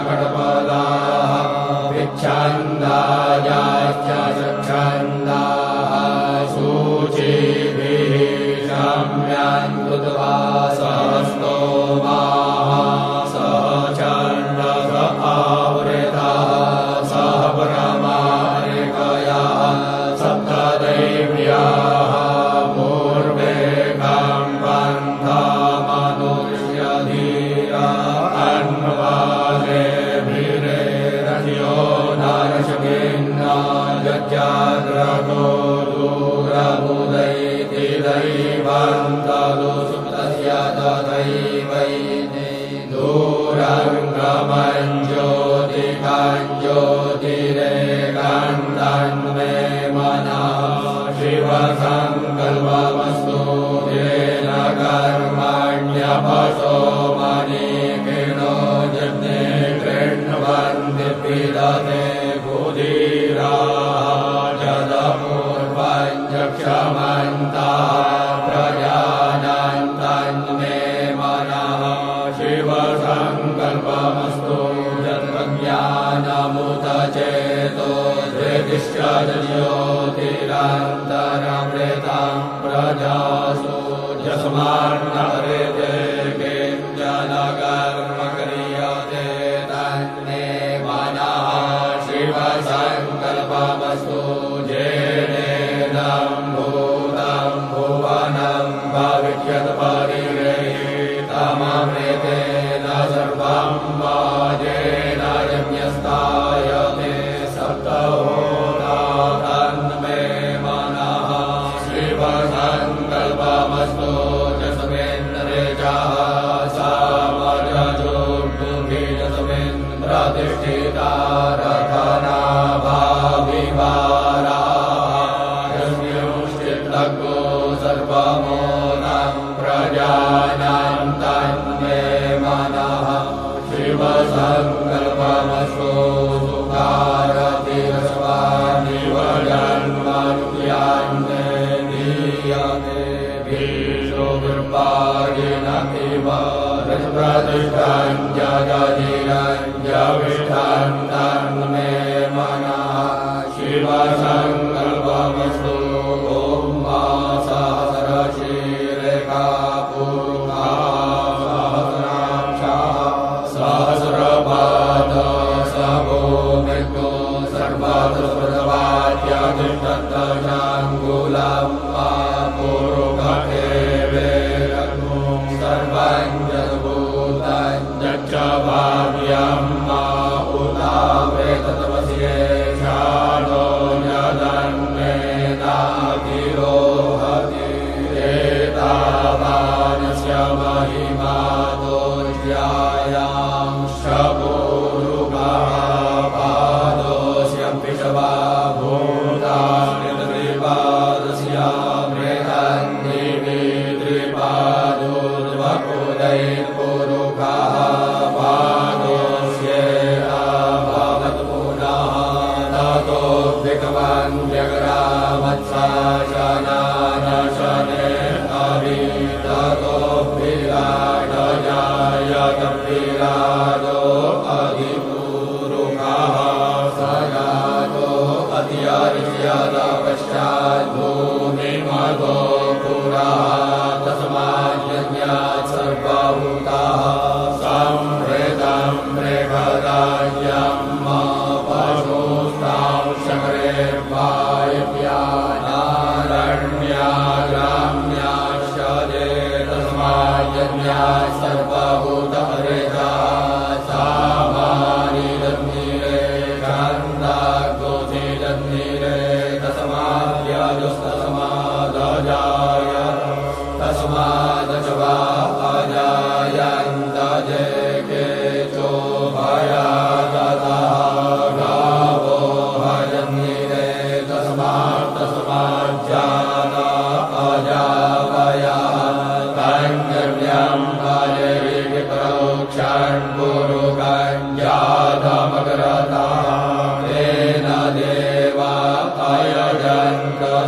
द्रुपदास्त्रिपदायाश्च षट्पदाः दुर्भागिनमिव प्रतिष्ठां जगजिरञ्जविष्ठां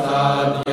साध्य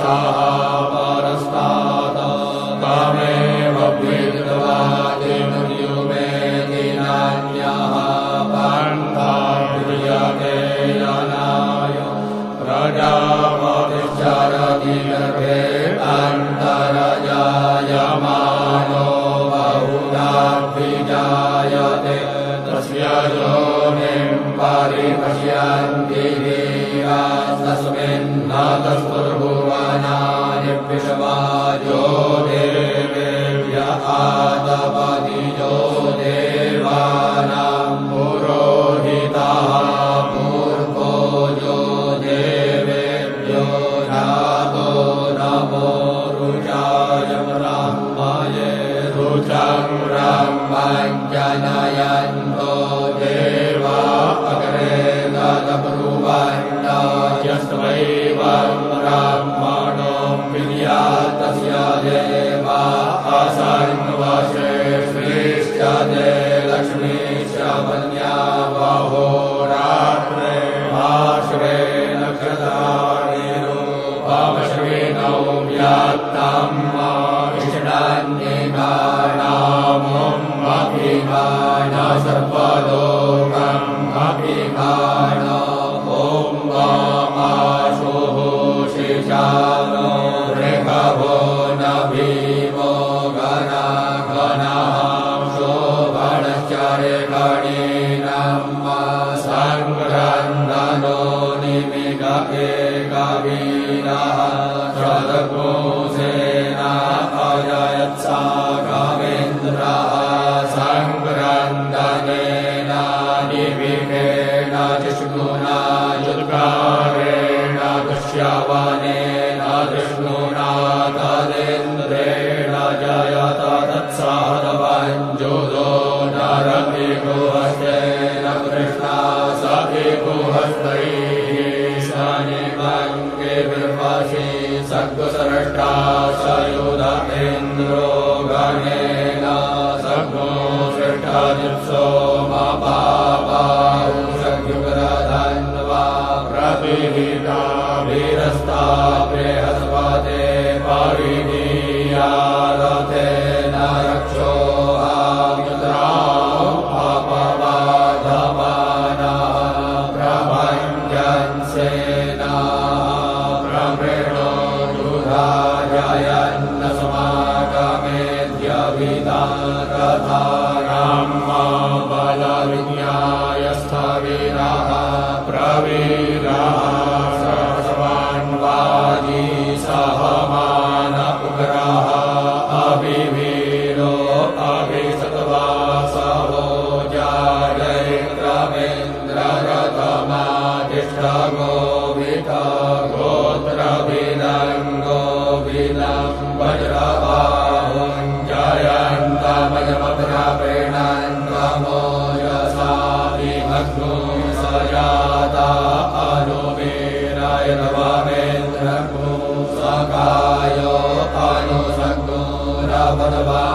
परस्तात् विर्वशि सद्गुसरष्टा सयुध Bhagavata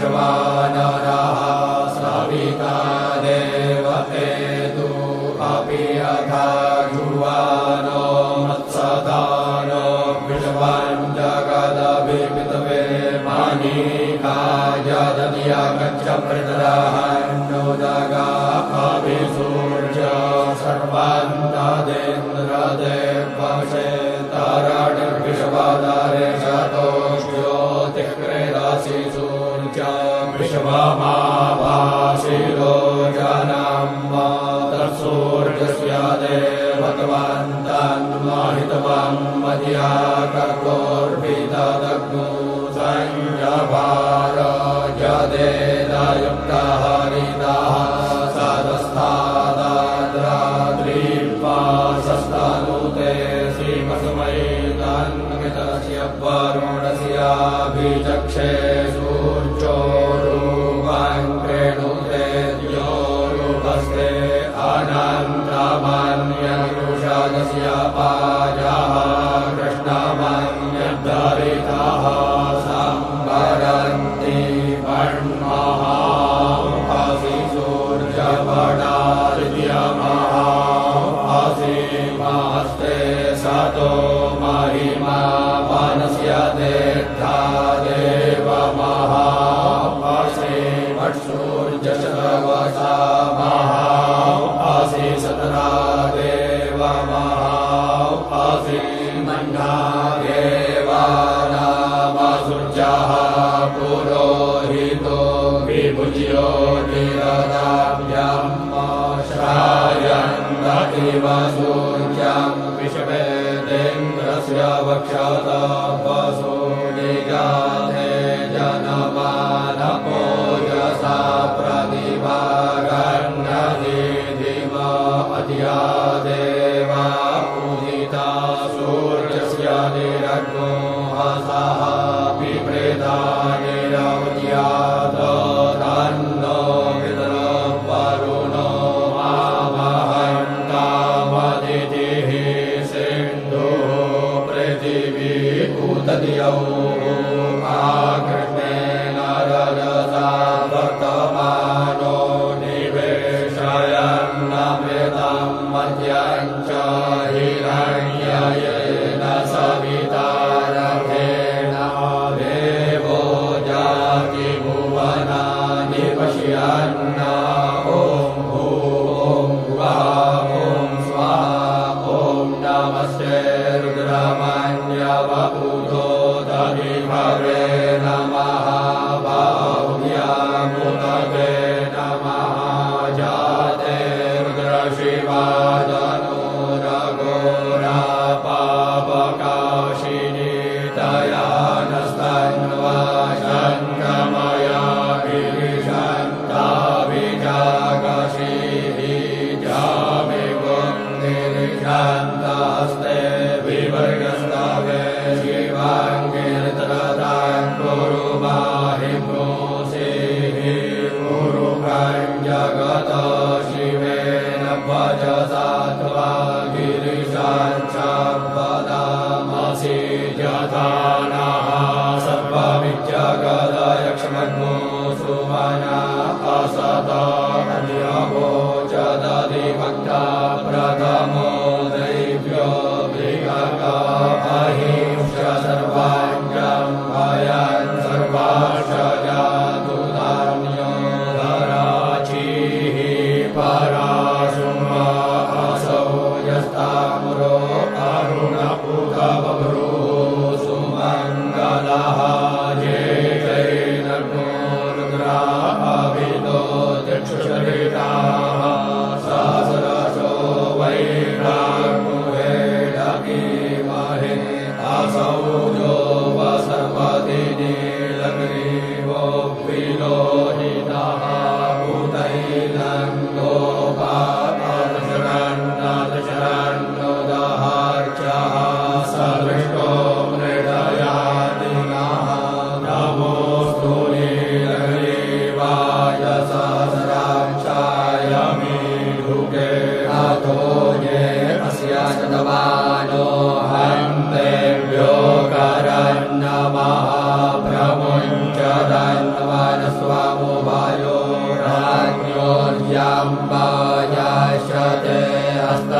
विश्वानराः सविता देवते तु अपि अथा जुवानो मत्सदानो विश्वान् जगदभिपितवे मानिकायदनिया गच्छ प्रतराः सापिता देव पितवे कादया गच्छा विषपा मा शिरो जानां तत्सोजस्यादेव भगवान्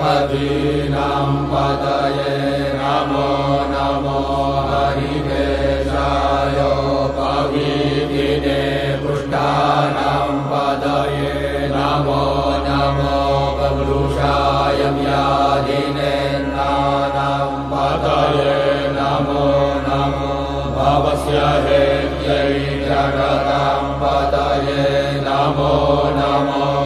पतीनां पदाय रामो नमो हरिते श्राय पातिने पुष्टानां पदये नमो नमो पुरुषाय यादिने नानां पादाय नमो नमो भावस्याय चरित्रकथां पदये नमो नमो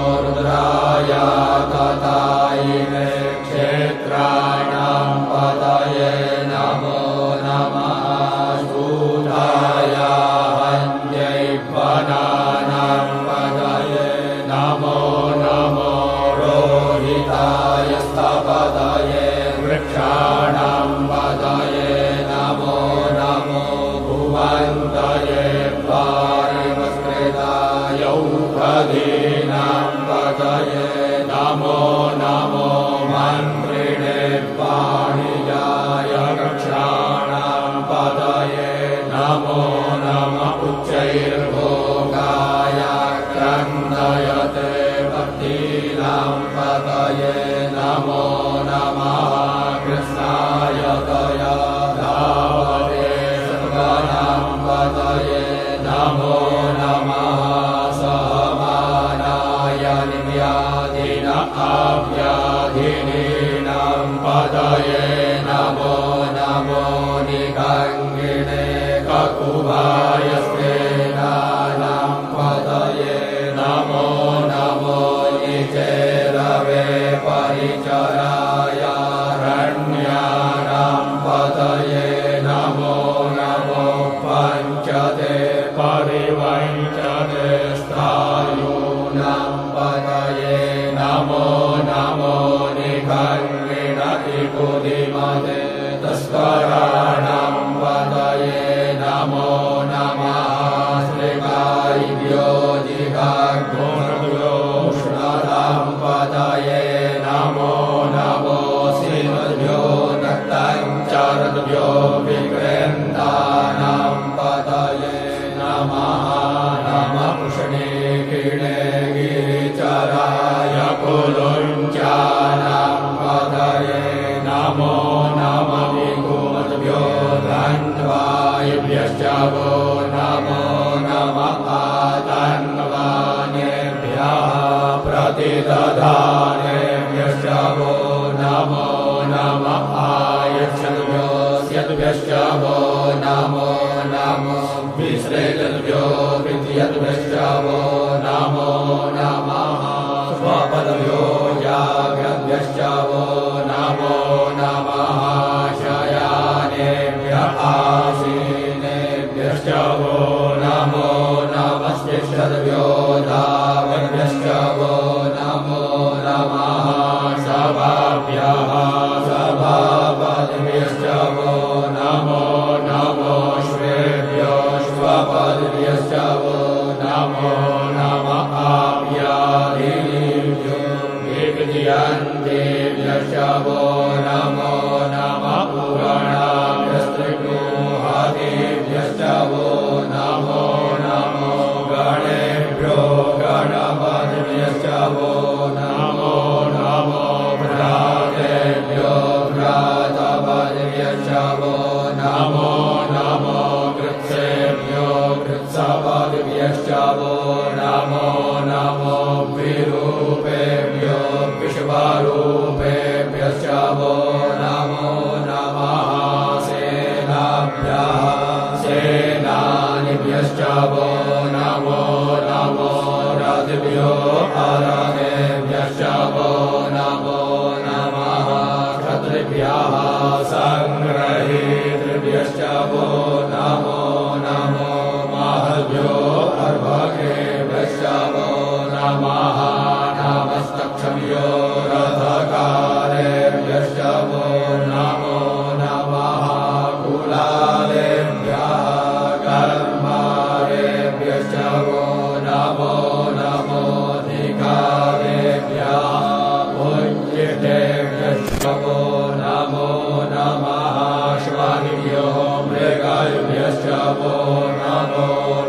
मृगायुभ्यश्च वो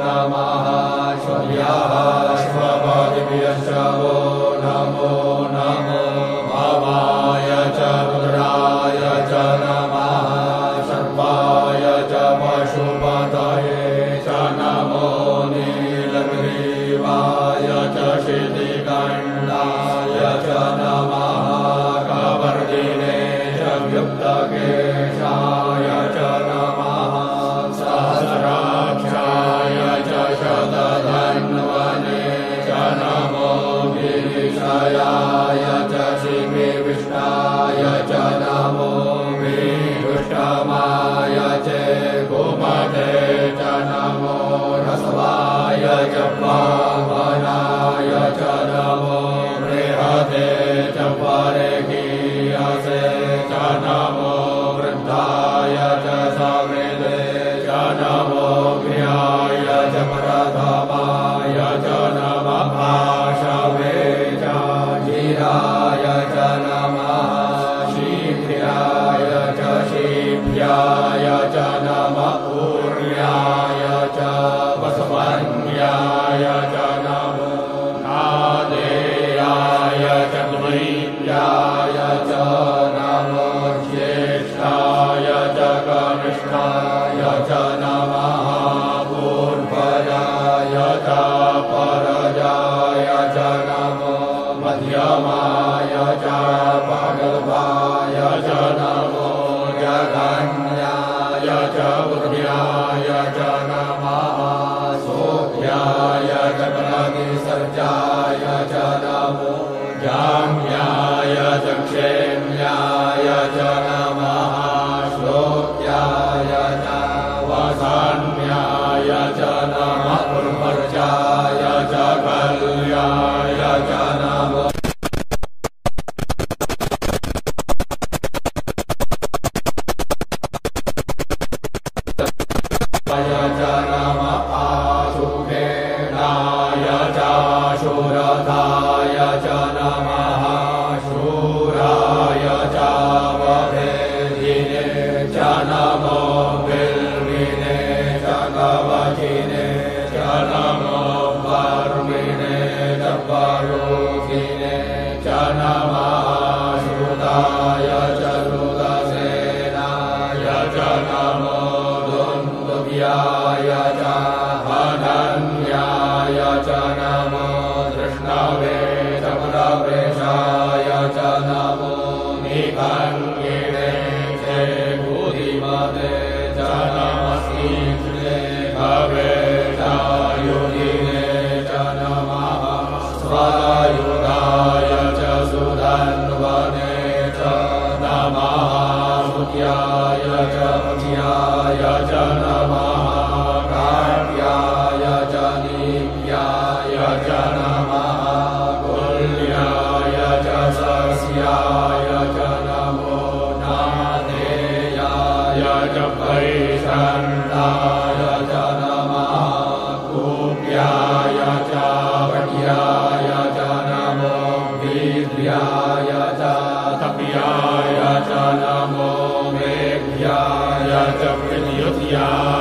yeah.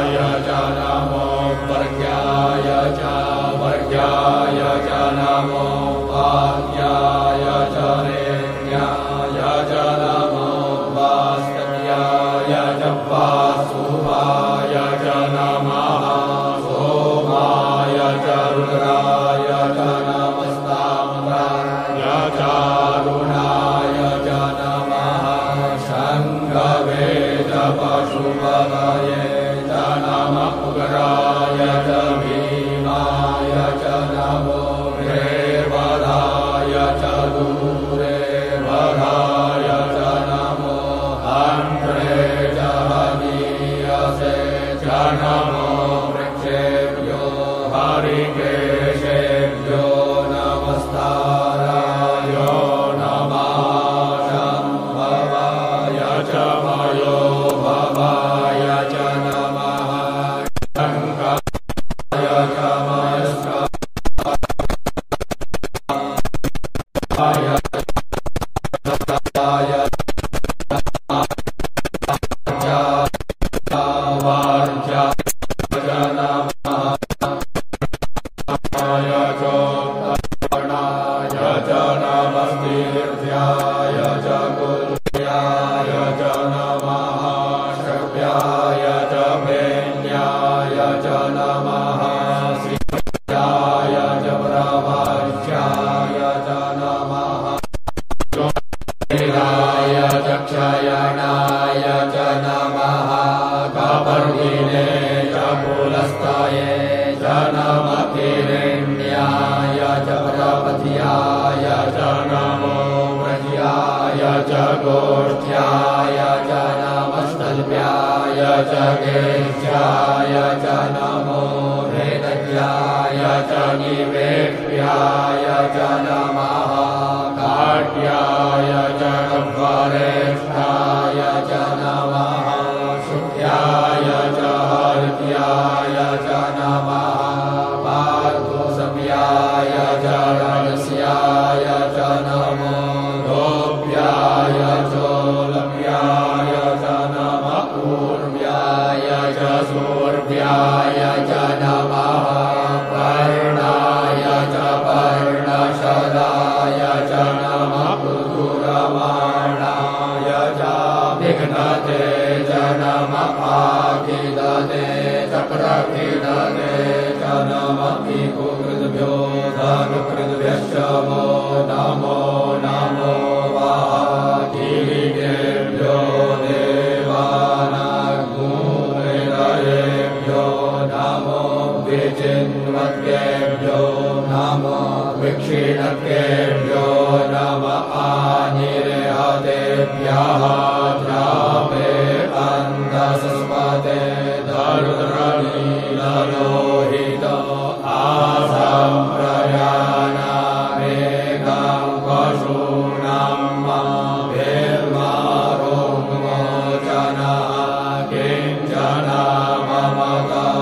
Maranatha.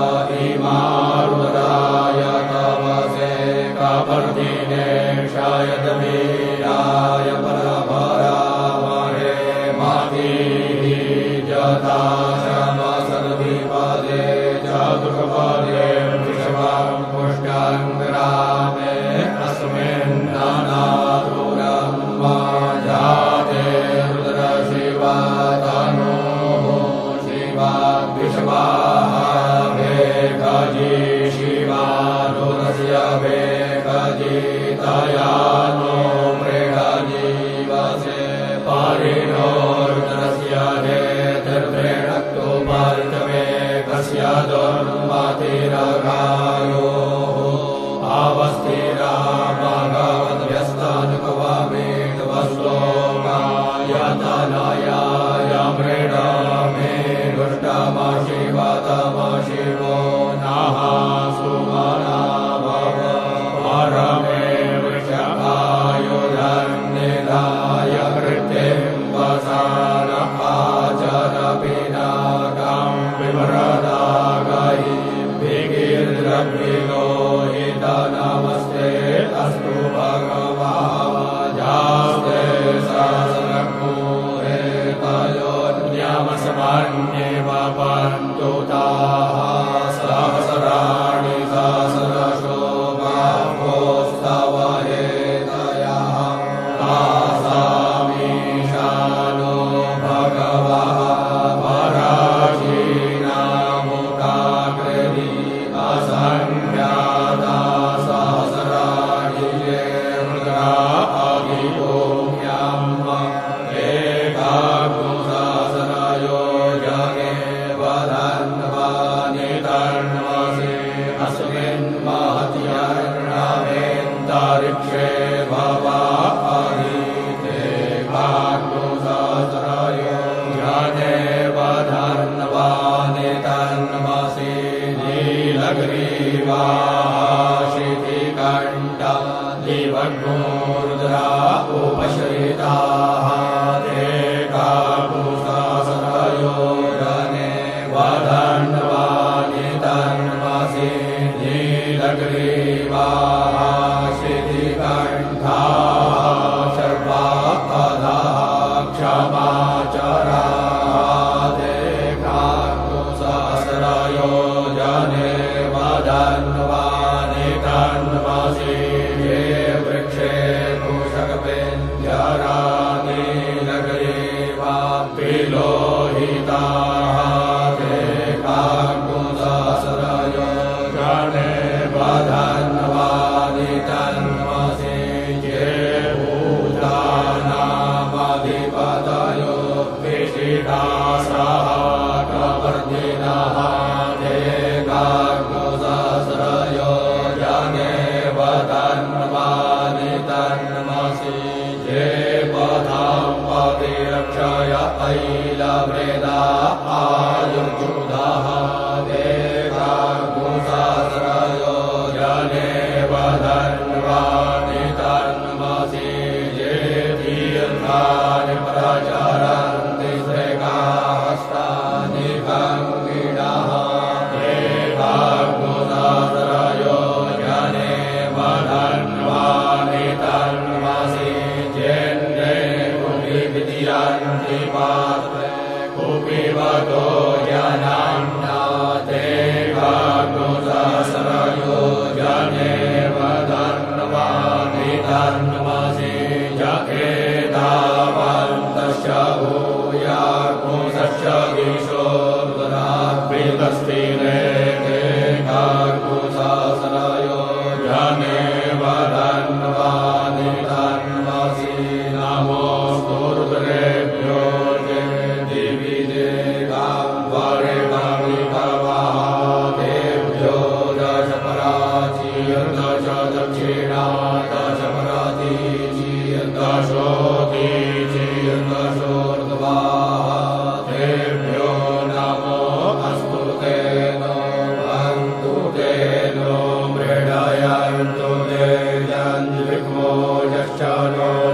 Nirmojacchano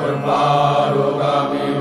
Kurbaru Kami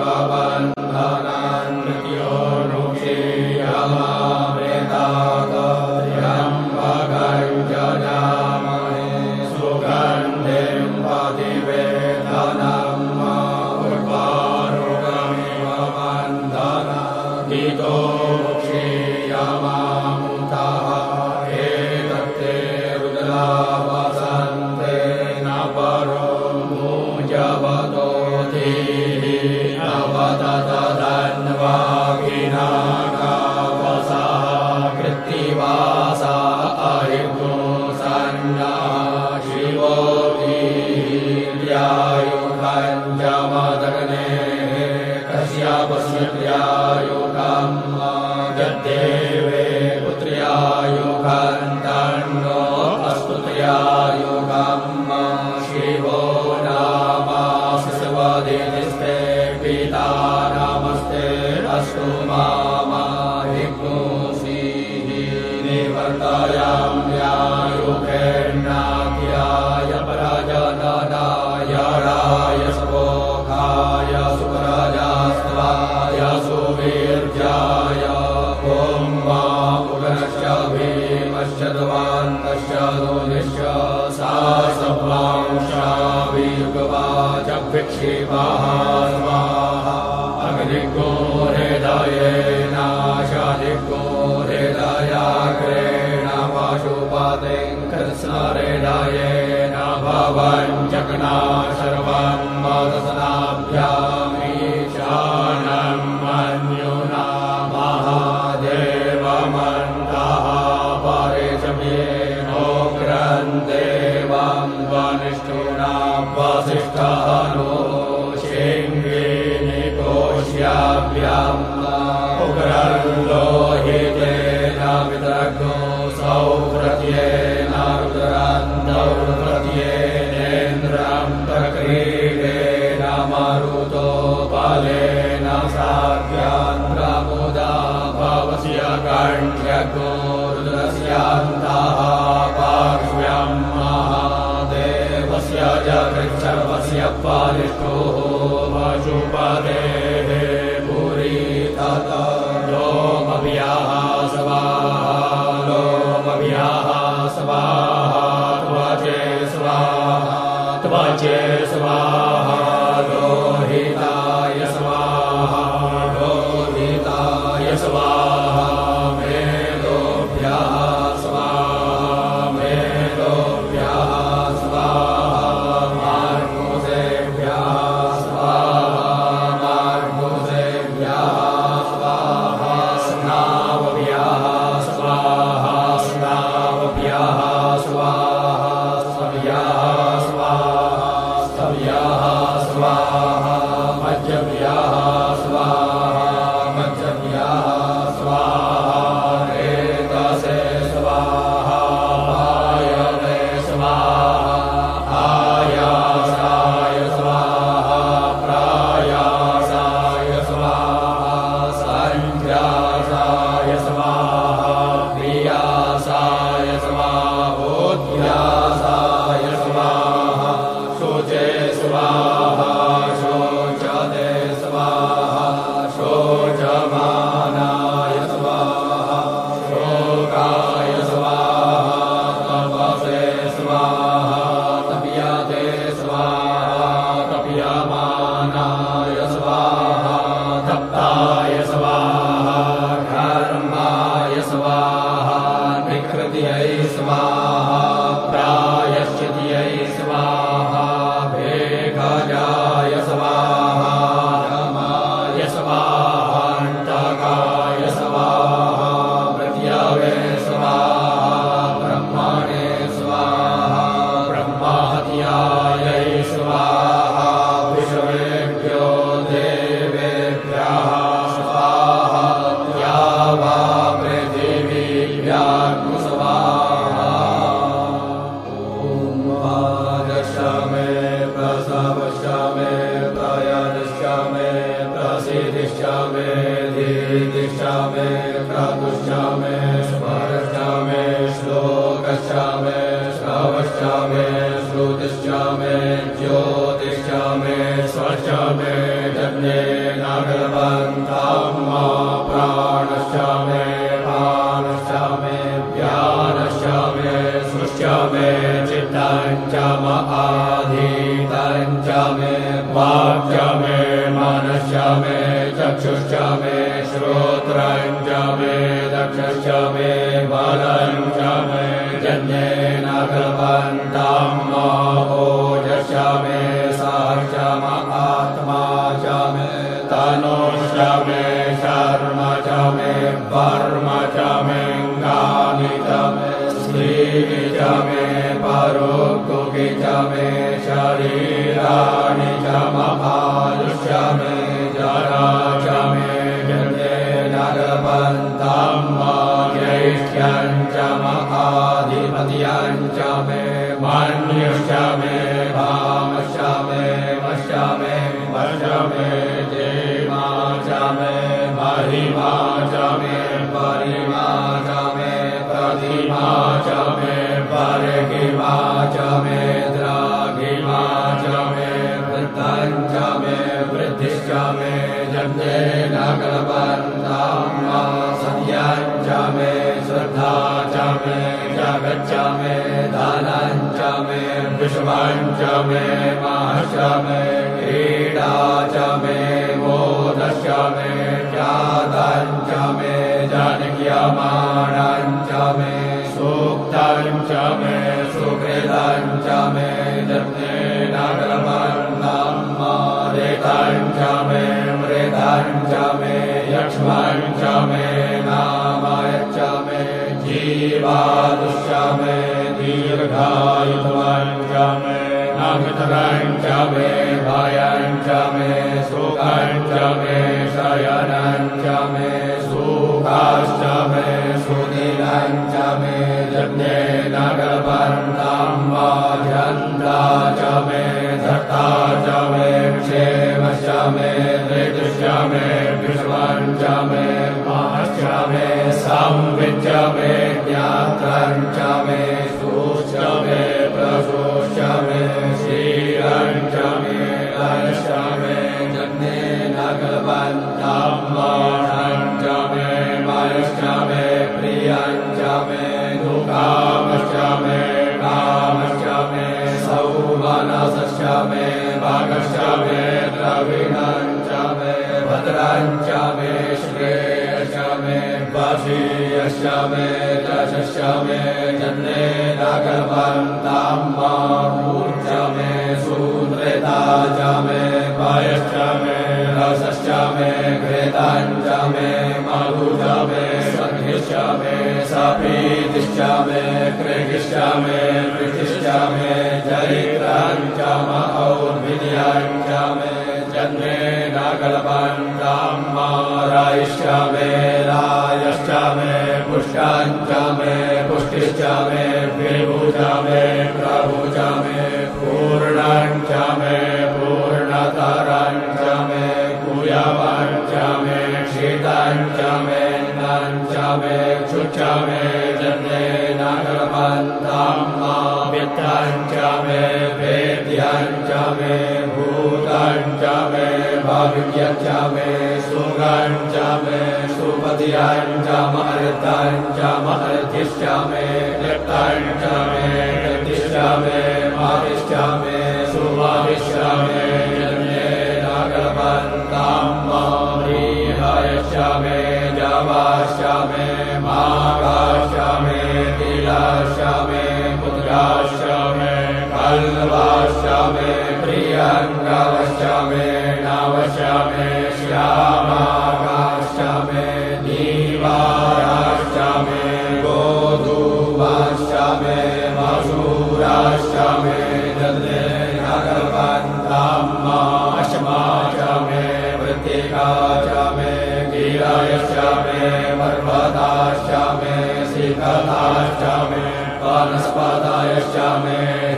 प्रापशामि स्वारस्यामे श्लोकस्यामे स्वाप्या मे शरीराणि च महायुष मे जरा च मे जने नरपन्तं वा महाधिपत्यञ्च मे मान्यष मे भामश्च मे वषा मे वश मे जे च मे महिमा च मे परिमा च मे प्रतिमा सत्याञ्च मे श्रद्धा च मे च मे दानाञ्च मे विषमाञ्च मे महर्ष मे क्रीडा च मे बोधशा मे जादा मे जानक्यामाना मे यक्ष्माञ्च मे नामायच्च मे जीवादुश्च मे दीर्घायुधवाञ्च मे नामितराञ्च मे भायाञ्च मे सुखाञ्च मे शयनाञ्च मे सुखाश्च मे सुदीनाञ्च मे जन्ये नगरपन्ताम् मे धृतश्च मे विश्वाञ्च मे भद्राञ्च मे श्रेयश्च मे वशीयश्च मे दशश्च मे जन्ये नागवन्ताम् मामूर्च मे सूद्रेता च मे पायश्च मे रसश्च मे घृताञ्च मे मधुच मे सङ्घ्यश्च मे सपीतिश्च मे कृगिश्च मे कृतिश्च मे चरित्राञ्च मौर्विद्याञ्च मे जन्मे नागलपन्ताम् मे रायश्च मे पुष्टाञ्च मे पुष्टिश्च मे विभुज मे प्रभुज मे पूर्णाञ्च मे पूर्णतराञ्च मे कुयवाञ्च मे शीताञ्च मे नाञ्च मे मे जन्ये नागलपन्ताम् मा वित्ताञ्च मे वेद्याञ्च मे भाव्यञ्च मे सुगाञ्च मे सुपद्याञ्च मर्ताञ्च मर्तिश्च मे लिप्ताञ्च मे गतिश्च मे मातिश्च मे सुमातिश्च मे जन्ये नागलपन्ताम् मारीहायश्च मे जवाश्च मे मागाश्च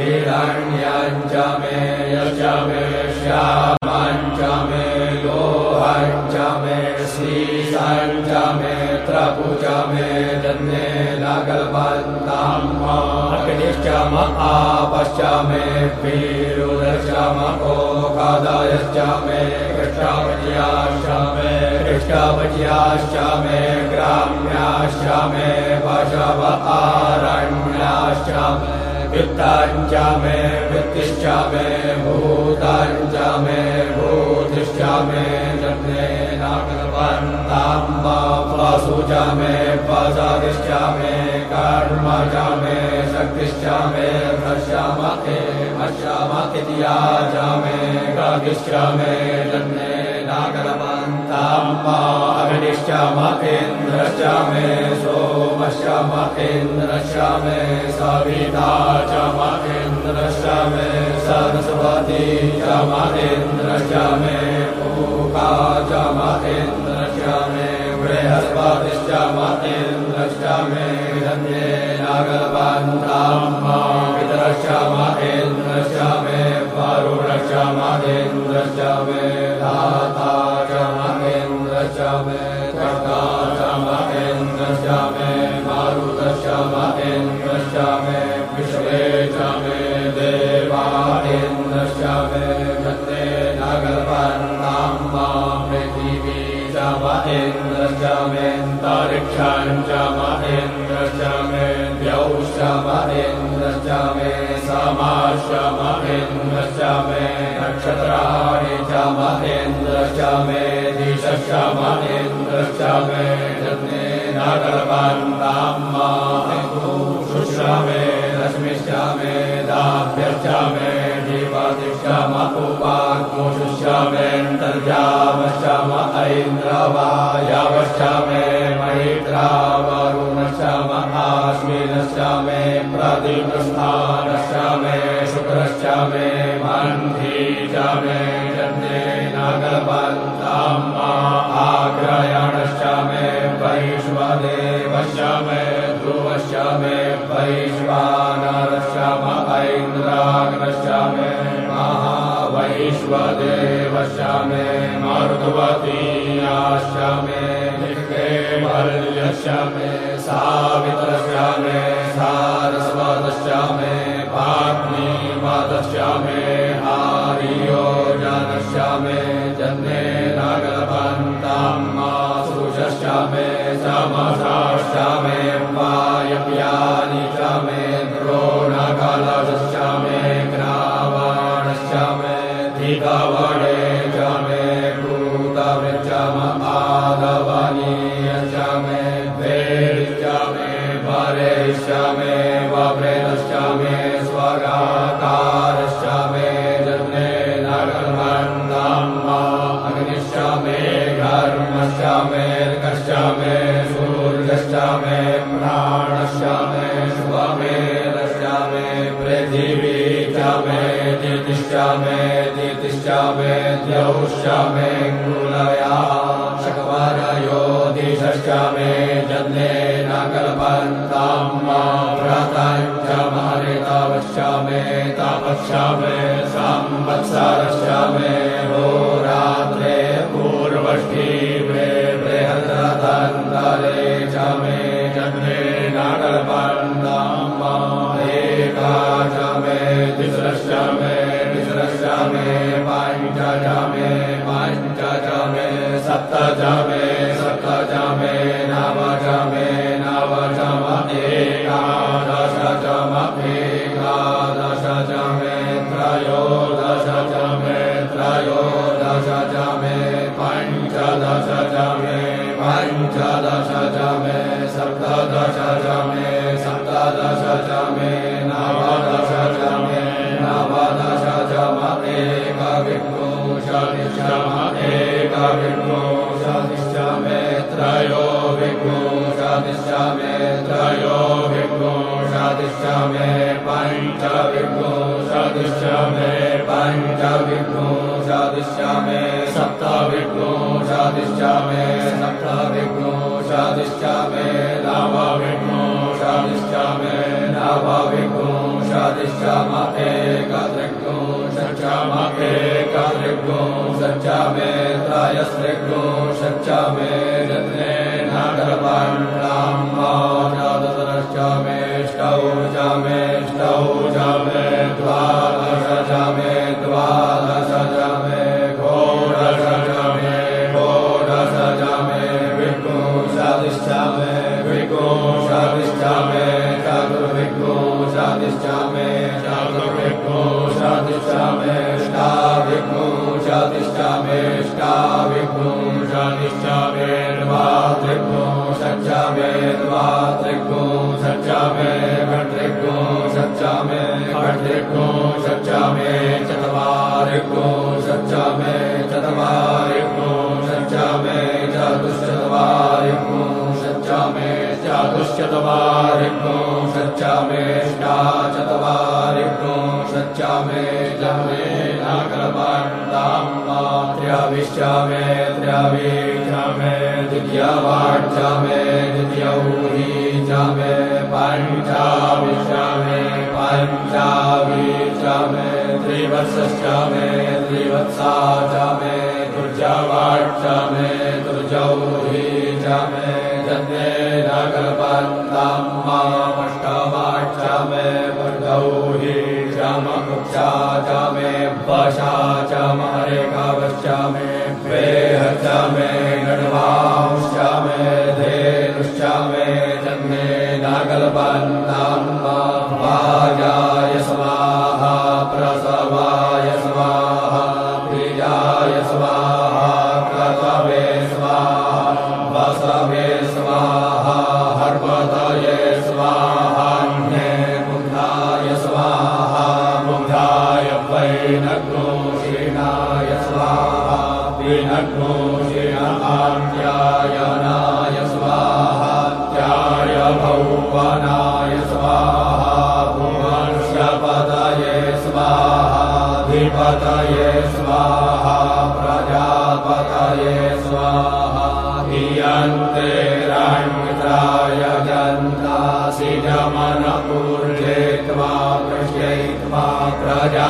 हिरण्याञ्च मे यश्च मे श्यामाञ्च मे लोहाञ्च मे श्रीशाञ्च मे त्रपुच मे नागल्पन्ताम् अग्निश्च म आपश्च मे वीरुदश्च म ओकादायश्च मे कृष्णावज्याश्च मे कृष्णावज्याश्च मे ग्राम्याश्च मे पशव आरण्याश्च मे वित्ताञ्च मे वृत्तिश्च मे भूताञ्च मे भूतिश्च मे नागवन्ताम् वासु च मे पसादिश्च मे कर्म च मे शक्तिश्च मे भ्रश्याम एमश्याम इति या च मे गादिश्च मे जन्ये नागरवन्ताम् अग्निश्च म इन्द्रश्च मे सोमश्च म इन्द्रश्च मे सविता च म इन्द्रश्च मे सरस्वती च म इन्द्रश्च मे पूका च म इन्द्रश्च मे बृहस्पतिश्च म इन्द्रश्च मे जन्ये नागरवन्ताम् पितरश्च Amen. श्या मे ध्रुवश्या मे पहिश्वा न श्याम ऐन्द्राग्रश्या मे महावहिष्वदेवस्या मे मार्ध्वतीयास्य मे चित्रे भल्यस्या मे सावितस्या मे सारस्वदस्यामे पाग्नि पदशामि हर्यो मे जन्ने रागपान्तां मा शृशस्यामे समस 呀 मे तीतिष्ठा मे तीतिष्ठा मे द्यौषष्ठ मे न कल्पन्तां मा माने तावश्चा मे तावच्छ्या मे सां शादिश्चामे मे सप्ताभिो शाधिष्ठा मे नाभाविघ्नो शाधिष्ठा मे नाभाविघ्नो शाधिष्या माकातृक्को शच्या माते कादृग्ं सच्चा मे त्रायसृग् शच्या मे जने नाधरपाण्डाम्बाजातरश्चा چاروں سچا میشا چتواروں سچا میں جے نا کل پان دیاشا میں تریا میں دِکیہ وچا میں دیا جا میں پانچا پے پانچا بھی چا تیوت میں تریسا میں درجا بھٹا میں درجا میں جن نکل پانچ می پاشا چا رے کھا پچا مے تھے ہچا مرواشیا می نشیا می جنگل پ प्रजापतये स्वाहा प्रजापतये स्वाहा। हियन्ते ग्रा यजन्ता सिजमनपूर्णयित्वा कृषयित्वा प्रजा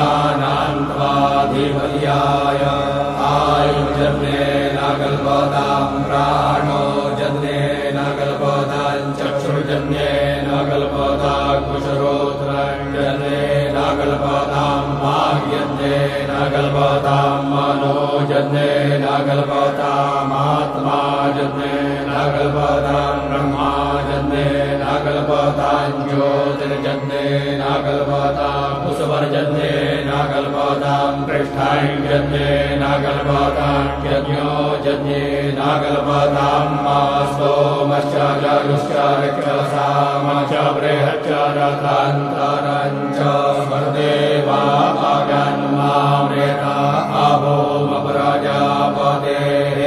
नागल्पातामात्मा जने नागल्पाताम् ब्रह्माजन्े नागल्पाताञ्ज्योतिर्जन्ते नागल्पाताम् पुसमर्जन्ते नागल्पातां पृष्ठाञ्जन्ते नागल्पाताञ्यज्ञो जने नागल्पाताम्मा सोमश्चाचारुश्चाक्यसा मा च बृहच्च बृहचारातान्ताराञ्च स्मर्देवा आगन्मा मृता आभो प्रजापतेः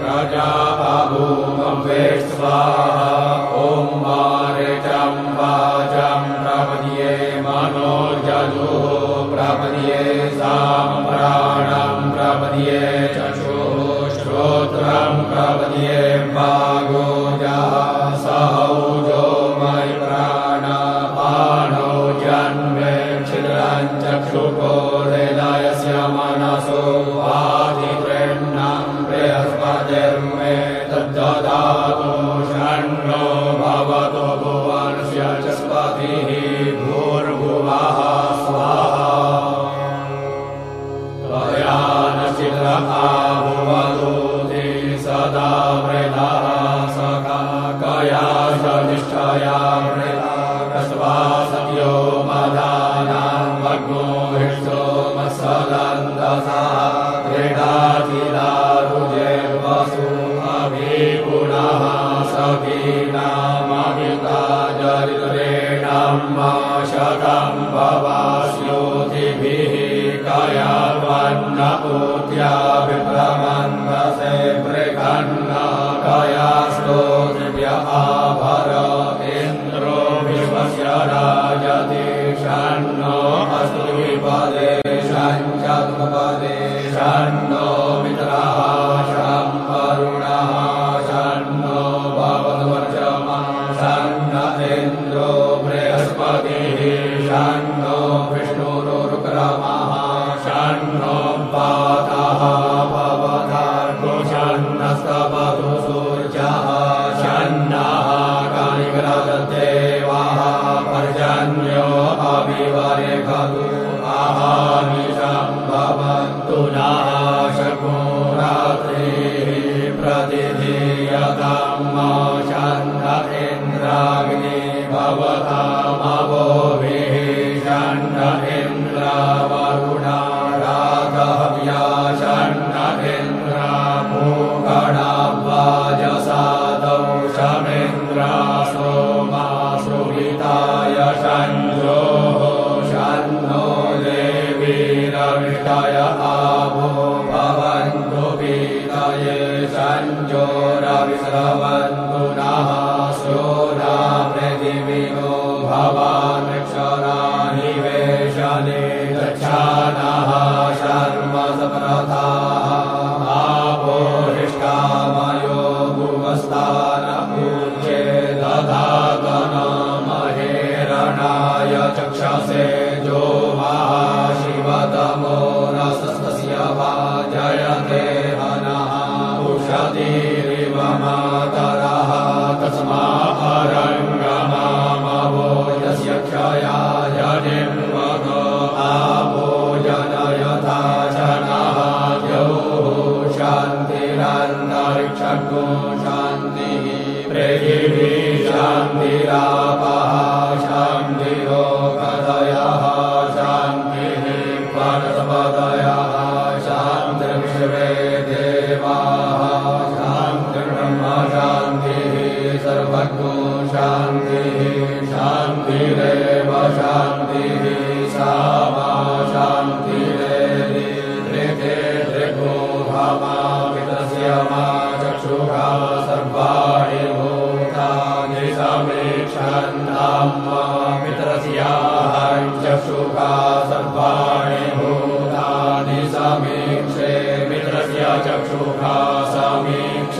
प्रजा पातु अम्बे स्वाहा ॐ मारे चाम्बाचां प्रापदये मानो जाजु प्रापदिये साम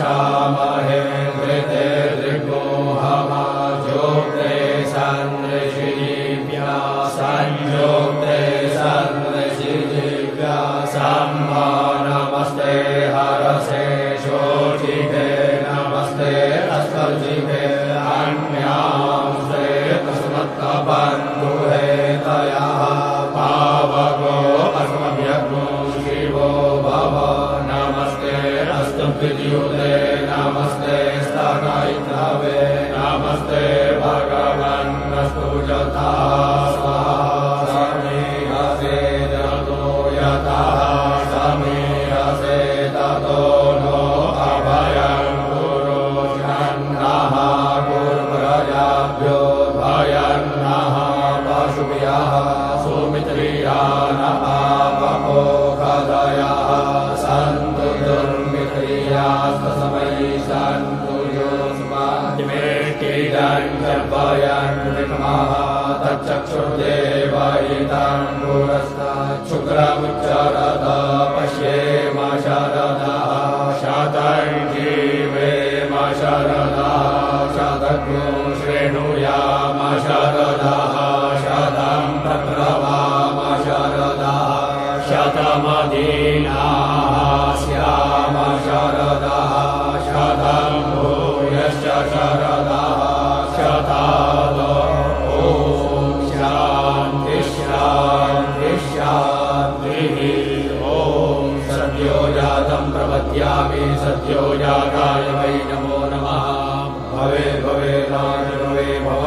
Shama. ितां पुरस्ता शुक्रा चरदा पश्ये मा शारदा शाताञ्जीवे मा शारदा शातको श्रेणुया शारदा शतमदीना य वै नमो नमः। भवे भवेत् भवे भव